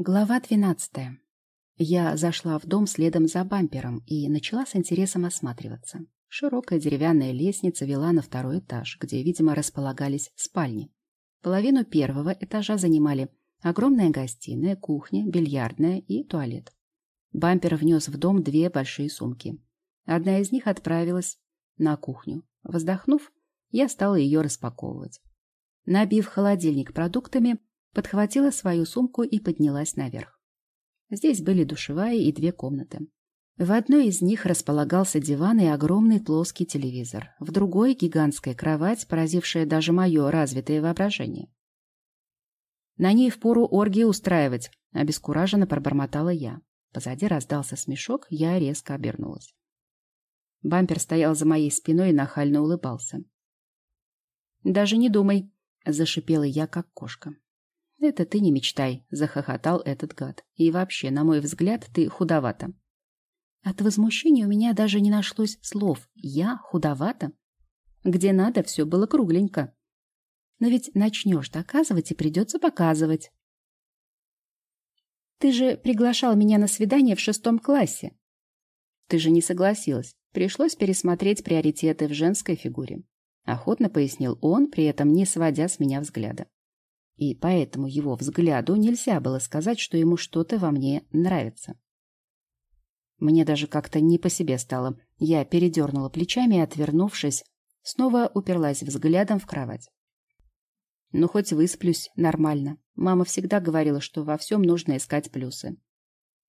Глава двенадцатая. Я зашла в дом следом за бампером и начала с интересом осматриваться. Широкая деревянная лестница вела на второй этаж, где, видимо, располагались спальни. Половину первого этажа занимали огромная гостиная, кухня, бильярдная и туалет. Бампер внес в дом две большие сумки. Одна из них отправилась на кухню. Вздохнув, я стала ее распаковывать. Набив холодильник продуктами, подхватила свою сумку и поднялась наверх. Здесь были душевая и две комнаты. В одной из них располагался диван и огромный плоский телевизор, в другой — гигантская кровать, поразившая даже мое развитое воображение. «На ней впору оргии устраивать», — обескураженно пробормотала я. Позади раздался смешок, я резко обернулась. Бампер стоял за моей спиной и нахально улыбался. «Даже не думай», — зашипела я, как кошка. «Это ты не мечтай», — захохотал этот гад. «И вообще, на мой взгляд, ты худовата». От возмущения у меня даже не нашлось слов. «Я худовата?» Где надо, все было кругленько. Но ведь начнешь доказывать, и придется показывать. Ты же приглашал меня на свидание в шестом классе. Ты же не согласилась. Пришлось пересмотреть приоритеты в женской фигуре. Охотно пояснил он, при этом не сводя с меня взгляда и поэтому его взгляду нельзя было сказать, что ему что-то во мне нравится. Мне даже как-то не по себе стало. Я передернула плечами и, отвернувшись, снова уперлась взглядом в кровать. Ну, хоть высплюсь нормально. Мама всегда говорила, что во всем нужно искать плюсы.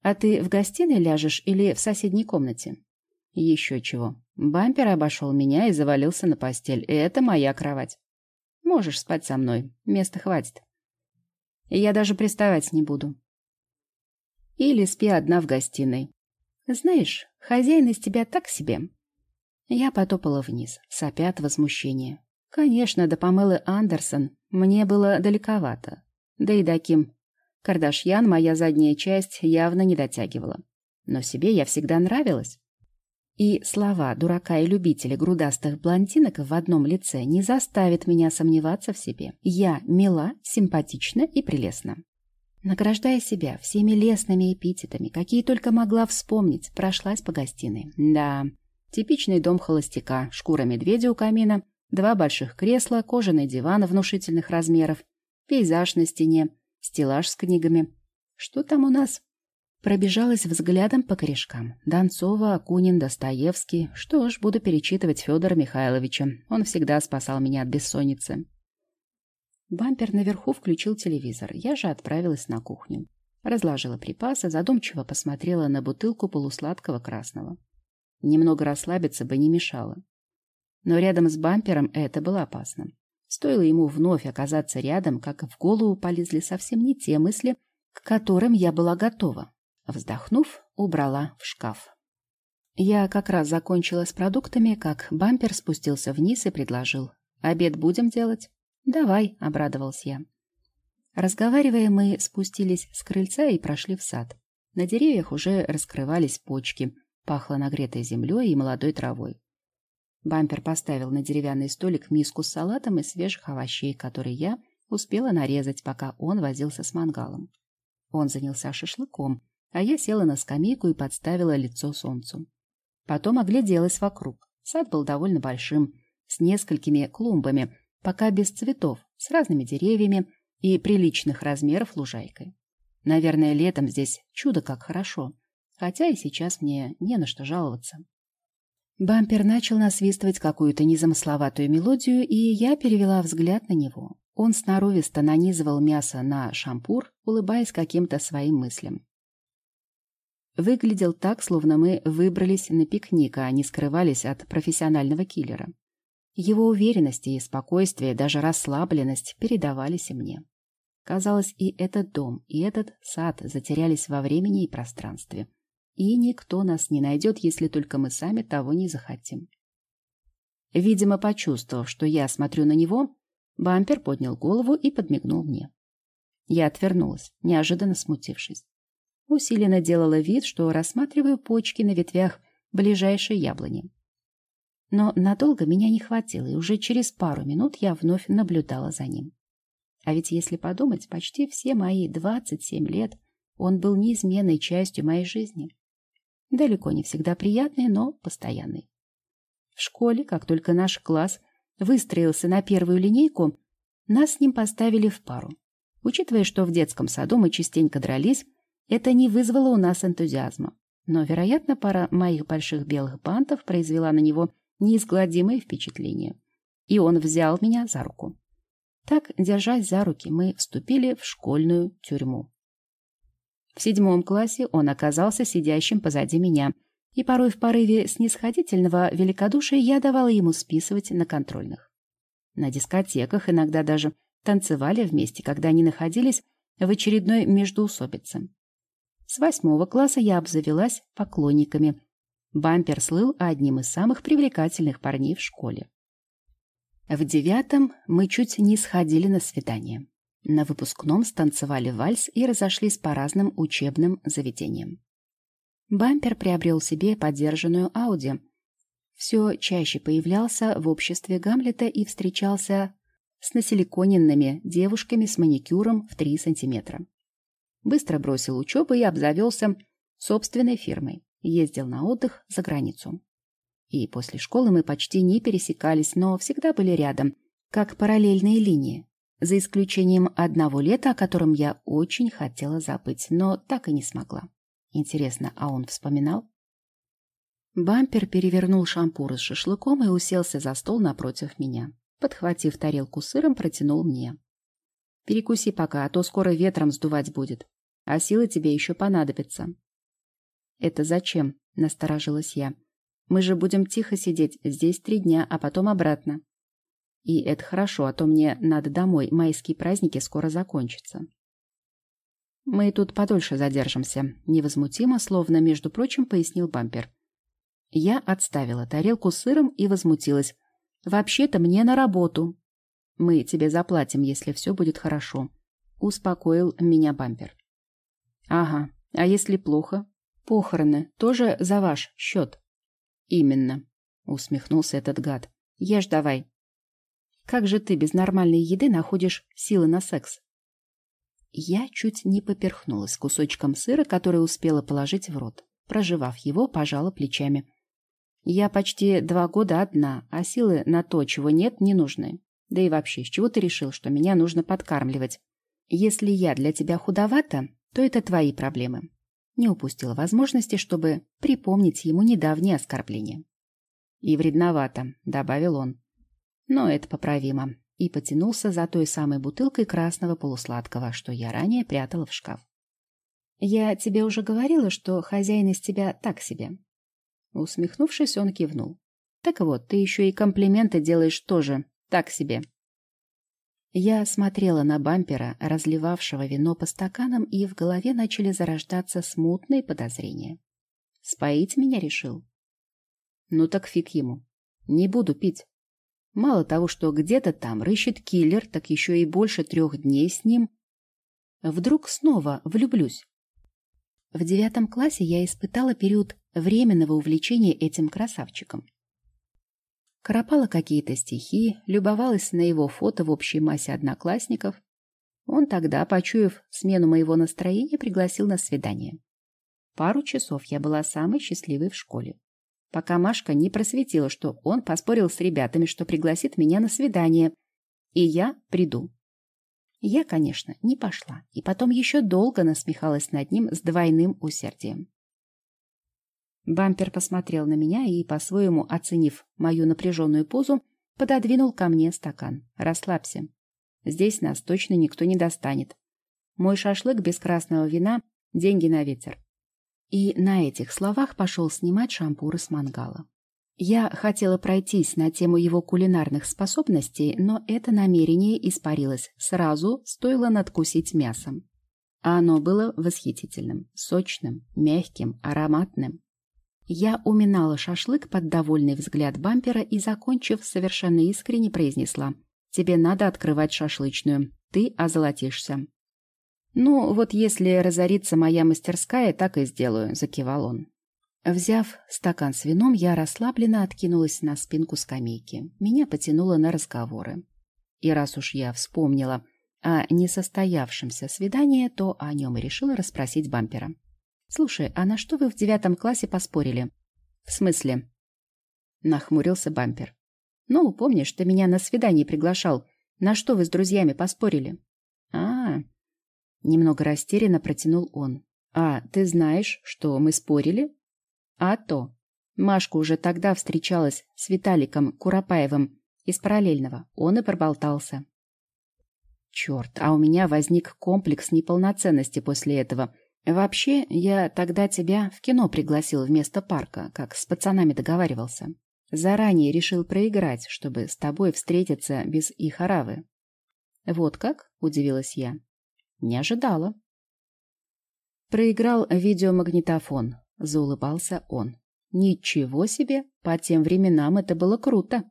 А ты в гостиной ляжешь или в соседней комнате? Еще чего. Бампер обошел меня и завалился на постель. И это моя кровать. Можешь спать со мной. Места хватит. Я даже приставать не буду. Или спи одна в гостиной. Знаешь, хозяин из тебя так себе. Я потопала вниз, сопя от возмущения. Конечно, до Памелы Андерсон мне было далековато. Да и до Ким Кардашьян моя задняя часть явно не дотягивала. Но себе я всегда нравилась. И слова дурака и любителя грудастых блондинок в одном лице не заставят меня сомневаться в себе. Я мила, симпатична и прелестна. Награждая себя всеми лестными эпитетами, какие только могла вспомнить, прошлась по гостиной. Да, типичный дом холостяка, шкура медведя у камина, два больших кресла, кожаный диван внушительных размеров, пейзаж на стене, стеллаж с книгами. Что там у нас? Пробежалась взглядом по корешкам. Донцова, Акунин, Достоевский. Что ж, буду перечитывать Федора Михайловича. Он всегда спасал меня от бессонницы. Бампер наверху включил телевизор. Я же отправилась на кухню. Разложила припасы, задумчиво посмотрела на бутылку полусладкого красного. Немного расслабиться бы не мешало. Но рядом с бампером это было опасно. Стоило ему вновь оказаться рядом, как в голову полезли совсем не те мысли, к которым я была готова. Вздохнув, убрала в шкаф. Я как раз закончила с продуктами, как бампер спустился вниз и предложил. «Обед будем делать?» «Давай», — обрадовался я. Разговаривая, мы спустились с крыльца и прошли в сад. На деревьях уже раскрывались почки, пахло нагретой землей и молодой травой. Бампер поставил на деревянный столик миску с салатом и свежих овощей, которые я успела нарезать, пока он возился с мангалом. Он занялся шашлыком, а я села на скамейку и подставила лицо солнцу. Потом огляделась вокруг. Сад был довольно большим, с несколькими клумбами, пока без цветов, с разными деревьями и приличных размеров лужайкой. Наверное, летом здесь чудо как хорошо, хотя и сейчас мне не на что жаловаться. Бампер начал насвистывать какую-то незамысловатую мелодию, и я перевела взгляд на него. Он сноровисто нанизывал мясо на шампур, улыбаясь каким-то своим мыслям. Выглядел так, словно мы выбрались на пикник, а не скрывались от профессионального киллера. Его уверенность и спокойствие, даже расслабленность передавались и мне. Казалось, и этот дом, и этот сад затерялись во времени и пространстве. И никто нас не найдет, если только мы сами того не захотим. Видимо, почувствовав, что я смотрю на него, бампер поднял голову и подмигнул мне. Я отвернулась, неожиданно смутившись усиленно делала вид, что рассматриваю почки на ветвях ближайшей яблони. Но надолго меня не хватило, и уже через пару минут я вновь наблюдала за ним. А ведь, если подумать, почти все мои 27 лет Он был неизменной частью моей жизни. Далеко не всегда приятной, но постоянной. В школе, как только наш класс выстроился на первую линейку, нас с ним поставили в пару. Учитывая, что в детском саду мы частенько дрались, это не вызвало у нас энтузиазма. Но, вероятно, пара моих больших белых бантов произвела на него неизгладимое впечатление. И он взял меня за руку. Так, держась за руки, мы вступили в школьную тюрьму. В седьмом классе он оказался сидящим позади меня, и порой в порыве снисходительного великодушия я давала ему списывать на контрольных. На дискотеках иногда даже танцевали вместе, когда они находились в очередной междоусобице. С восьмого класса я обзавелась поклонниками. Бампер слыл одним из самых привлекательных парней в школе. В девятом мы чуть не сходили на свидание. На выпускном станцевали вальс и разошлись по разным учебным заведениям. Бампер приобрел себе поддержанную Ауди. Все чаще появлялся в обществе Гамлета и встречался с насиликоненными девушками с маникюром в 3 сантиметра. Быстро бросил учебу и обзавелся собственной фирмой. Ездил на отдых за границу. И после школы мы почти не пересекались, но всегда были рядом, как параллельные линии. За исключением одного лета, о котором я очень хотела забыть, но так и не смогла. Интересно, а он вспоминал? Бампер перевернул шампур с шашлыком и уселся за стол напротив меня. Подхватив тарелку сыром, протянул мне. «Перекуси пока, а то скоро ветром сдувать будет, а силы тебе еще понадобятся». «Это зачем?» — насторожилась я. «Мы же будем тихо сидеть здесь три дня, а потом обратно». «И это хорошо, а то мне надо домой, майские праздники скоро закончатся». «Мы тут подольше задержимся», — невозмутимо, словно, между прочим, пояснил бампер. Я отставила тарелку с сыром и возмутилась. Вообще-то мне на работу. Мы тебе заплатим, если все будет хорошо. Успокоил меня бампер. Ага, а если плохо? Похороны тоже за ваш счет. Именно, усмехнулся этот гад. Ешь давай. Как же ты без нормальной еды находишь силы на секс? Я чуть не поперхнулась кусочком сыра, который успела положить в рот. Проживав его, пожала плечами. Я почти два года одна, а силы на то, чего нет, не нужны. Да и вообще, с чего ты решил, что меня нужно подкармливать? Если я для тебя худовата, то это твои проблемы. Не упустила возможности, чтобы припомнить ему недавнее оскорбление. И вредновато, добавил он. Но это поправимо. И потянулся за той самой бутылкой красного полусладкого, что я ранее прятала в шкаф. Я тебе уже говорила, что хозяин из тебя так себе. Усмехнувшись, он кивнул. Так вот, ты еще и комплименты делаешь тоже. Так себе. Я смотрела на бампера, разливавшего вино по стаканам, и в голове начали зарождаться смутные подозрения. Споить меня решил? Ну так фиг ему. Не буду пить. Мало того, что где-то там рыщет киллер, так еще и больше трех дней с ним. Вдруг снова влюблюсь. В девятом классе я испытала период временного увлечения этим красавчиком. Коропала какие-то стихи, любовалась на его фото в общей массе одноклассников. Он тогда, почуяв смену моего настроения, пригласил на свидание. Пару часов я была самой счастливой в школе. Пока Машка не просветила, что он поспорил с ребятами, что пригласит меня на свидание, и я приду. Я, конечно, не пошла, и потом еще долго насмехалась над ним с двойным усердием. Бампер посмотрел на меня и, по-своему оценив мою напряженную позу, пододвинул ко мне стакан. «Расслабься. Здесь нас точно никто не достанет. Мой шашлык без красного вина — деньги на ветер». И на этих словах пошел снимать шампуры с мангала. Я хотела пройтись на тему его кулинарных способностей, но это намерение испарилось. Сразу стоило надкусить мясом. А оно было восхитительным, сочным, мягким, ароматным. Я уминала шашлык под довольный взгляд бампера и, закончив, совершенно искренне произнесла. «Тебе надо открывать шашлычную. Ты озолотишься». «Ну, вот если разорится моя мастерская, так и сделаю», — закивал он. Взяв стакан с вином, я расслабленно откинулась на спинку скамейки. Меня потянуло на разговоры. И раз уж я вспомнила о несостоявшемся свидании, то о нем и решила расспросить бампера. «Слушай, а на что вы в девятом классе поспорили?» «В смысле?» Нахмурился бампер. «Ну, помнишь, ты меня на свидание приглашал. На что вы с друзьями поспорили?» а, -а, -а Немного растерянно протянул он. «А, ты знаешь, что мы спорили?» «А то. Машка уже тогда встречалась с Виталиком Куропаевым из параллельного. Он и проболтался. Черт, а у меня возник комплекс неполноценности после этого. Вообще, я тогда тебя в кино пригласил вместо парка, как с пацанами договаривался. Заранее решил проиграть, чтобы с тобой встретиться без их оравы. Вот как? — удивилась я. Не ожидала. Проиграл видеомагнитофон, — заулыбался он. Ничего себе! По тем временам это было круто.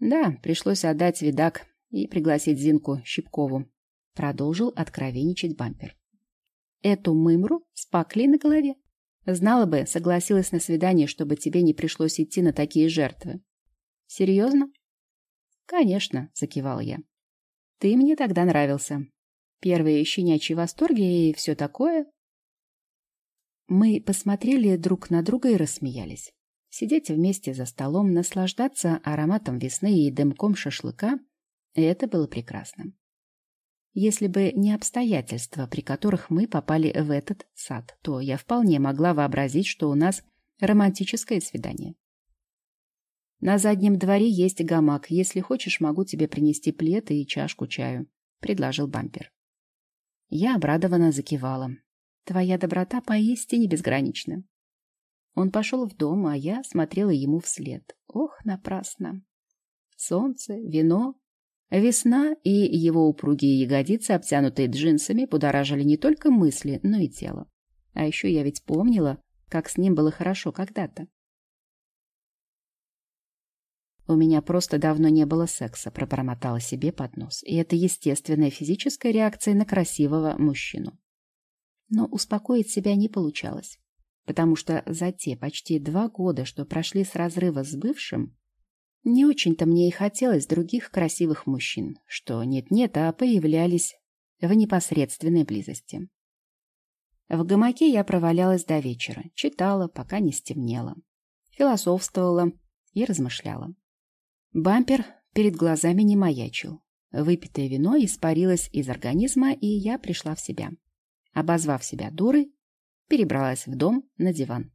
Да, пришлось отдать видак и пригласить Зинку Щипкову. Продолжил откровенничать бампер. Эту мымру с паклей на голове. Знала бы, согласилась на свидание, чтобы тебе не пришлось идти на такие жертвы. Серьезно? Конечно, закивал я. Ты мне тогда нравился. Первые щенячьи восторги и все такое. Мы посмотрели друг на друга и рассмеялись. Сидеть вместе за столом, наслаждаться ароматом весны и дымком шашлыка — это было прекрасно. Если бы не обстоятельства, при которых мы попали в этот сад, то я вполне могла вообразить, что у нас романтическое свидание. На заднем дворе есть гамак. Если хочешь, могу тебе принести плед и чашку чаю, — предложил бампер. Я обрадованно закивала. Твоя доброта поистине безгранична. Он пошел в дом, а я смотрела ему вслед. Ох, напрасно. Солнце, вино, весна и его упругие ягодицы, обтянутые джинсами, будоражили не только мысли, но и тело. А еще я ведь помнила, как с ним было хорошо когда-то. У меня просто давно не было секса, пробормотала себе под нос. И это естественная физическая реакция на красивого мужчину но успокоить себя не получалось, потому что за те почти два года, что прошли с разрыва с бывшим, не очень-то мне и хотелось других красивых мужчин, что нет-нет, а появлялись в непосредственной близости. В гамаке я провалялась до вечера, читала, пока не стемнело, философствовала и размышляла. Бампер перед глазами не маячил. Выпитое вино испарилось из организма, и я пришла в себя. Обозвав себя дурой, перебралась в дом на диван.